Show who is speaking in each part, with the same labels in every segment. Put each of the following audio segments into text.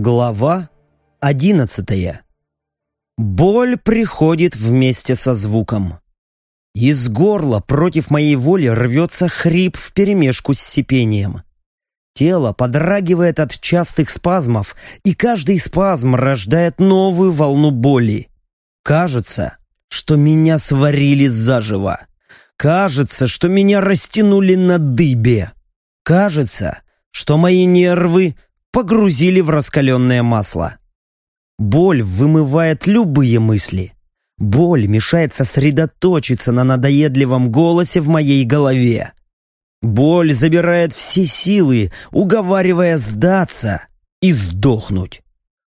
Speaker 1: Глава одиннадцатая. Боль приходит вместе со звуком. Из горла против моей воли рвется хрип вперемешку с сипением. Тело подрагивает от частых спазмов, и каждый спазм рождает новую волну боли. Кажется, что меня сварили заживо. Кажется, что меня растянули на дыбе. Кажется, что мои нервы погрузили в раскаленное масло. Боль вымывает любые мысли. Боль мешает сосредоточиться на надоедливом голосе в моей голове. Боль забирает все силы, уговаривая сдаться и сдохнуть.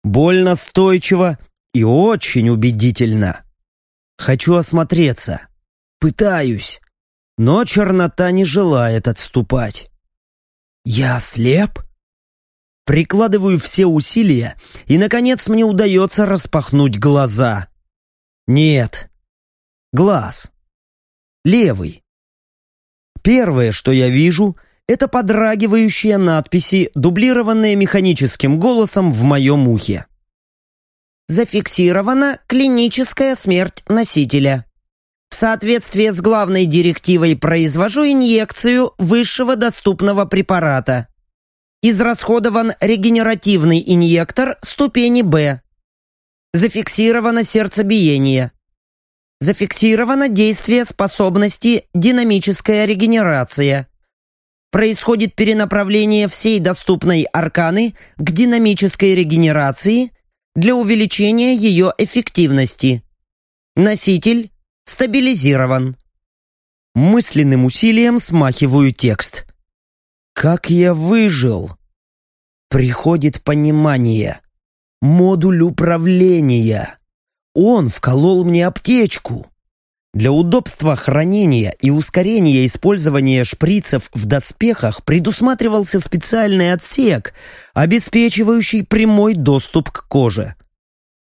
Speaker 1: Боль настойчива и очень убедительна. Хочу осмотреться. Пытаюсь. Но чернота не желает отступать. Я слеп? Прикладываю все усилия, и, наконец, мне удается распахнуть глаза. Нет. Глаз. Левый. Первое, что я вижу, это подрагивающие надписи, дублированные механическим голосом в моем ухе. Зафиксирована клиническая смерть носителя. В соответствии с главной директивой произвожу инъекцию высшего доступного препарата. Израсходован регенеративный инъектор ступени Б. Зафиксировано сердцебиение. Зафиксировано действие способности динамическая регенерация. Происходит перенаправление всей доступной арканы к динамической регенерации для увеличения ее эффективности. Носитель стабилизирован. Мысленным усилием смахиваю текст. Как я выжил? Приходит понимание. Модуль управления. Он вколол мне аптечку. Для удобства хранения и ускорения использования шприцев в доспехах предусматривался специальный отсек, обеспечивающий прямой доступ к коже.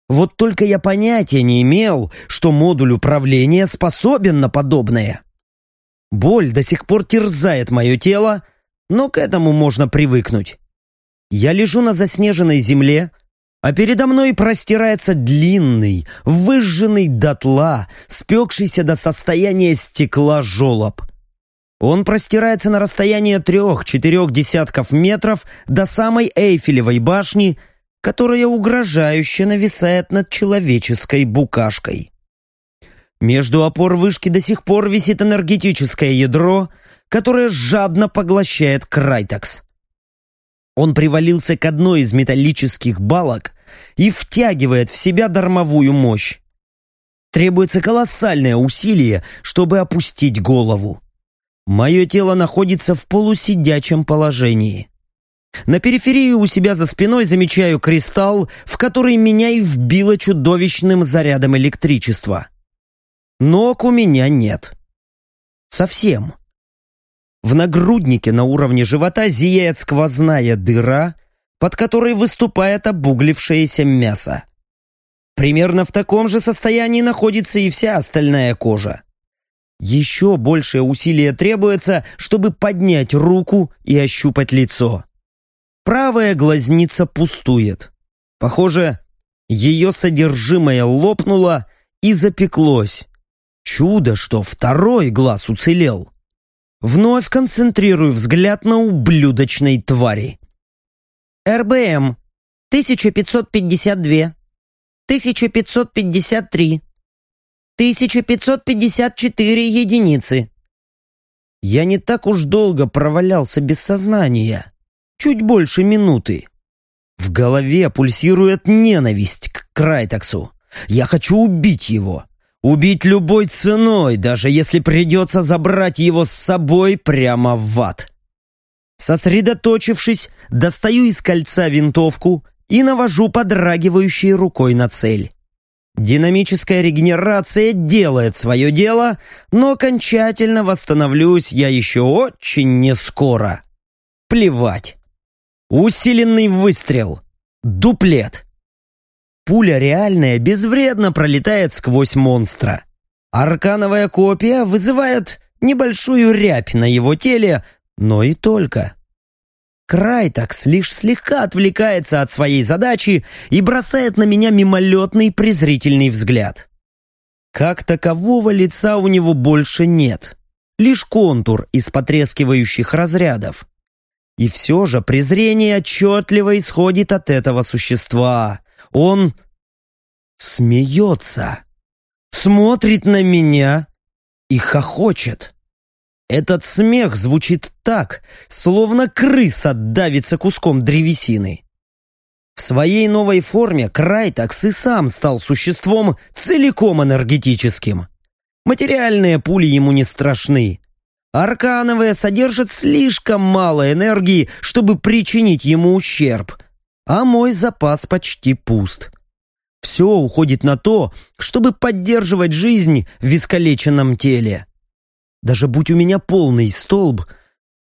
Speaker 1: Вот только я понятия не имел, что модуль управления способен на подобное. Боль до сих пор терзает мое тело, но к этому можно привыкнуть. Я лежу на заснеженной земле, а передо мной простирается длинный, выжженный дотла, спекшийся до состояния стекла жолоб. Он простирается на расстояние трех-четырех десятков метров до самой Эйфелевой башни, которая угрожающе нависает над человеческой букашкой. Между опор вышки до сих пор висит энергетическое ядро — которая жадно поглощает Крайтекс. Он привалился к одной из металлических балок и втягивает в себя дармовую мощь. Требуется колоссальное усилие, чтобы опустить голову. Мое тело находится в полусидячем положении. На периферии у себя за спиной замечаю кристалл, в который меня и вбило чудовищным зарядом электричества. Ног у меня нет. Совсем. В нагруднике на уровне живота зияет сквозная дыра, под которой выступает обуглившееся мясо. Примерно в таком же состоянии находится и вся остальная кожа. Еще большее усилие требуется, чтобы поднять руку и ощупать лицо. Правая глазница пустует. Похоже, ее содержимое лопнуло и запеклось. Чудо, что второй глаз уцелел. Вновь концентрирую взгляд на ублюдочной твари. РБМ 1552, 1553, 1554 единицы. Я не так уж долго провалялся без сознания. Чуть больше минуты. В голове пульсирует ненависть к Крайтаксу. Я хочу убить его. Убить любой ценой, даже если придется забрать его с собой прямо в ад. Сосредоточившись, достаю из кольца винтовку и навожу подрагивающей рукой на цель. Динамическая регенерация делает свое дело, но окончательно восстановлюсь я еще очень не скоро. Плевать. Усиленный выстрел. Дуплет. Пуля реальная безвредно пролетает сквозь монстра. Аркановая копия вызывает небольшую рябь на его теле, но и только. Крайтакс лишь слегка отвлекается от своей задачи и бросает на меня мимолетный презрительный взгляд. Как такового лица у него больше нет, лишь контур из потрескивающих разрядов. И все же презрение отчетливо исходит от этого существа. Он смеется, смотрит на меня и хохочет. Этот смех звучит так, словно крыса давится куском древесины. В своей новой форме Крайтакс и сам стал существом целиком энергетическим. Материальные пули ему не страшны. Аркановые содержат слишком мало энергии, чтобы причинить ему ущерб, а мой запас почти пуст. Все уходит на то, чтобы поддерживать жизнь в искалеченном теле. Даже будь у меня полный столб,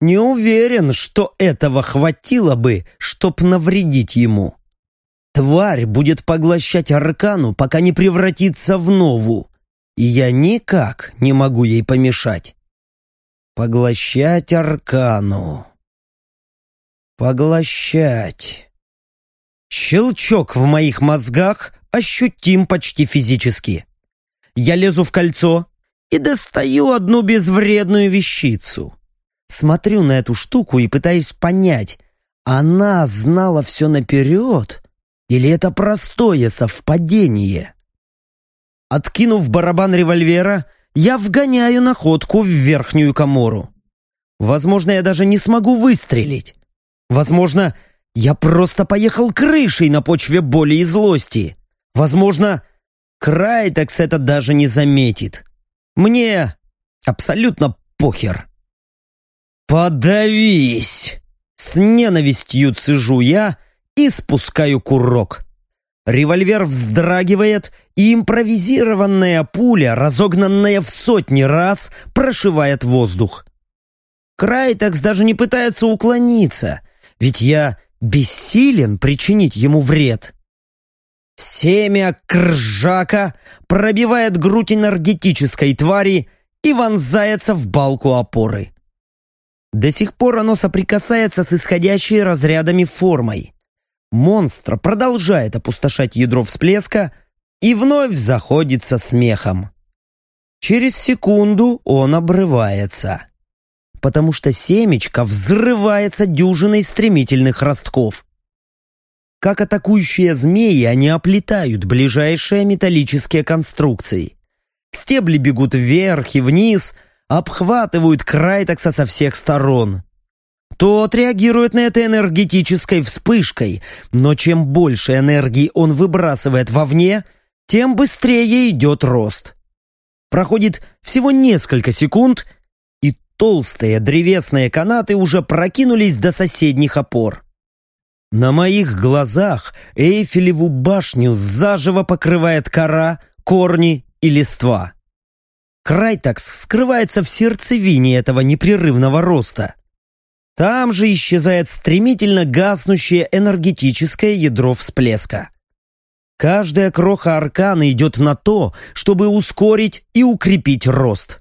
Speaker 1: не уверен, что этого хватило бы, чтоб навредить ему. Тварь будет поглощать аркану, пока не превратится в нову, и я никак не могу ей помешать. Поглощать аркану. Поглощать. Щелчок в моих мозгах ощутим почти физически. Я лезу в кольцо, и достаю одну безвредную вещицу. Смотрю на эту штуку и пытаюсь понять, она знала все наперед или это простое совпадение? Откинув барабан револьвера, я вгоняю находку в верхнюю комору. Возможно, я даже не смогу выстрелить. Возможно, я просто поехал крышей на почве боли и злости. Возможно, Крайтекс это даже не заметит. Мне абсолютно похер. «Подавись!» С ненавистью цежу я и спускаю курок. Револьвер вздрагивает, и импровизированная пуля, разогнанная в сотни раз, прошивает воздух. Крайтекс даже не пытается уклониться, ведь я бессилен причинить ему вред. Семя кржака пробивает грудь энергетической твари и вонзается в балку опоры. До сих пор оно соприкасается с исходящей разрядами формой. Монстр продолжает опустошать ядро всплеска и вновь заходится смехом. Через секунду он обрывается, потому что семечко взрывается дюжиной стремительных ростков. Как атакующие змеи, они оплетают ближайшие металлические конструкции. Стебли бегут вверх и вниз, обхватывают Крайтекса со всех сторон. Тот реагирует на это энергетической вспышкой, но чем больше энергии он выбрасывает вовне, тем быстрее идет рост. Проходит всего несколько секунд, толстые древесные канаты уже прокинулись до соседних опор. На моих глазах Эйфелеву башню заживо покрывает кора, корни и листва. Крайтакс скрывается в сердцевине этого непрерывного роста. Там же исчезает стремительно гаснущее энергетическое ядро всплеска. Каждая кроха аркана идет на то, чтобы ускорить и укрепить рост.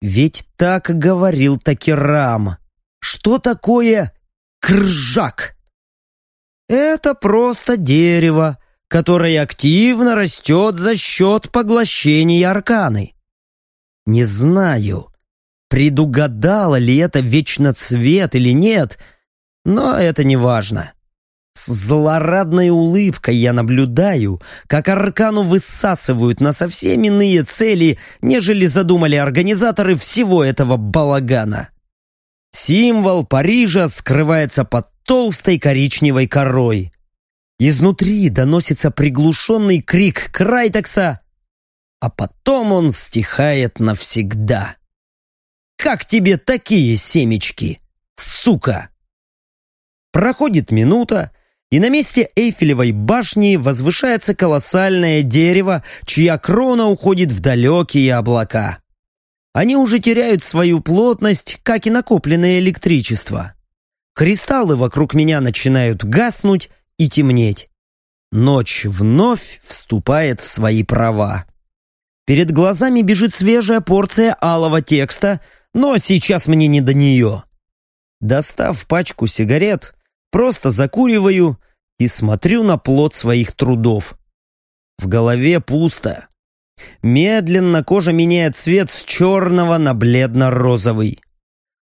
Speaker 1: Ведь так говорил Такерам. Что такое кржак? Это просто дерево, которое активно растет за счет поглощения арканы. Не знаю, предугадала ли это вечно цвет или нет, но это не важно. С злорадной улыбкой я наблюдаю, как аркану высасывают на совсем иные цели, нежели задумали организаторы всего этого балагана. Символ Парижа скрывается под толстой коричневой корой. Изнутри доносится приглушенный крик Крайтекса, а потом он стихает навсегда. «Как тебе такие семечки, сука?» Проходит минута, и на месте Эйфелевой башни возвышается колоссальное дерево, чья крона уходит в далекие облака. Они уже теряют свою плотность, как и накопленное электричество. Кристаллы вокруг меня начинают гаснуть и темнеть. Ночь вновь вступает в свои права. Перед глазами бежит свежая порция алого текста, но сейчас мне не до нее. Достав пачку сигарет, просто закуриваю и смотрю на плод своих трудов. В голове пусто. Медленно кожа меняет цвет с черного на бледно-розовый.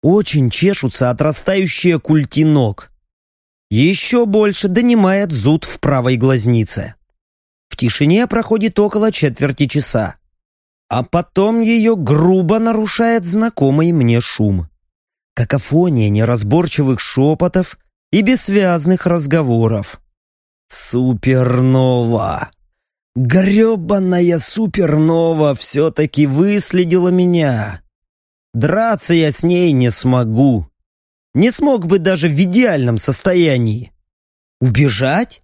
Speaker 1: Очень чешутся отрастающие культи ног. Еще больше донимает зуд в правой глазнице. В тишине проходит около четверти часа. А потом ее грубо нарушает знакомый мне шум. Какофония неразборчивых шепотов и бессвязных разговоров. Супернова! Гребаная супернова все-таки выследила меня. Драться я с ней не смогу. Не смог бы даже в идеальном состоянии. Убежать?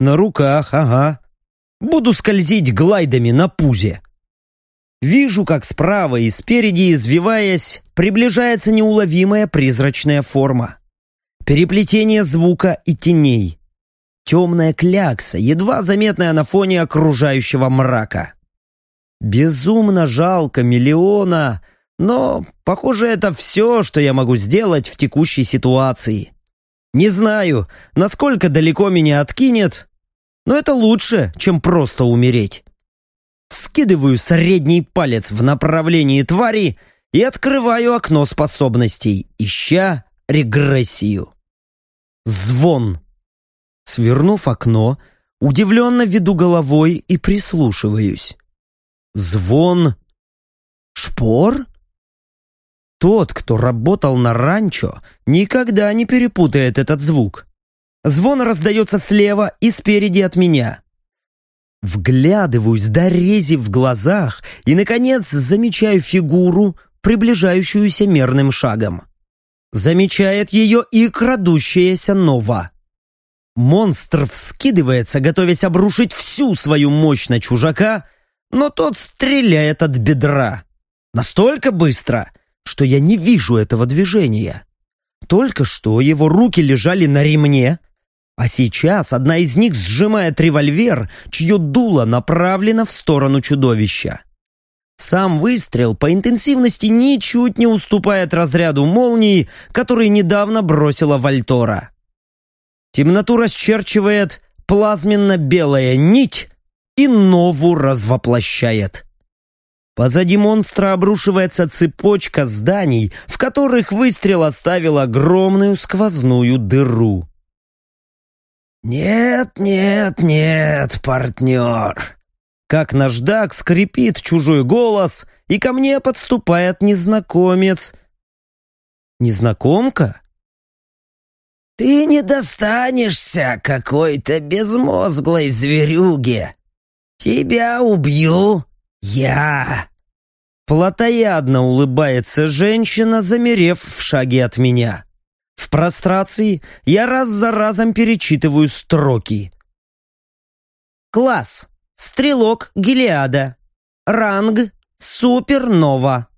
Speaker 1: На руках, ага. Буду скользить глайдами на пузе. Вижу, как справа и спереди, извиваясь, приближается неуловимая призрачная форма. Переплетение звука и теней. Темная клякса, едва заметная на фоне окружающего мрака. Безумно жалко миллиона, но, похоже, это все, что я могу сделать в текущей ситуации. Не знаю, насколько далеко меня откинет, но это лучше, чем просто умереть. Скидываю средний палец в направлении твари и открываю окно способностей, ища регрессию. Звон. Свернув окно, удивленно веду головой и прислушиваюсь. Звон. Шпор? Тот, кто работал на ранчо, никогда не перепутает этот звук. Звон раздается слева и спереди от меня. Вглядываюсь до рези в глазах и, наконец, замечаю фигуру, приближающуюся мерным шагом. Замечает ее и крадущаяся нова. Монстр вскидывается, готовясь обрушить всю свою мощь на чужака, но тот стреляет от бедра. Настолько быстро, что я не вижу этого движения. Только что его руки лежали на ремне, а сейчас одна из них сжимает револьвер, чье дуло направлено в сторону чудовища. Сам выстрел по интенсивности ничуть не уступает разряду молнии, который недавно бросила Вальтора. Темноту расчерчивает плазменно-белая нить и нову развоплощает. Позади монстра обрушивается цепочка зданий, в которых выстрел оставил огромную сквозную дыру. «Нет, нет, нет, партнер!» Как наждак скрипит чужой голос, и ко мне подступает незнакомец. Незнакомка? «Ты не достанешься какой-то безмозглой зверюге. Тебя убью я!» Платоядно улыбается женщина, замерев в шаге от меня. В прострации я раз за разом перечитываю строки. Класс. Стрелок Гелиада. Ранг. Супернова.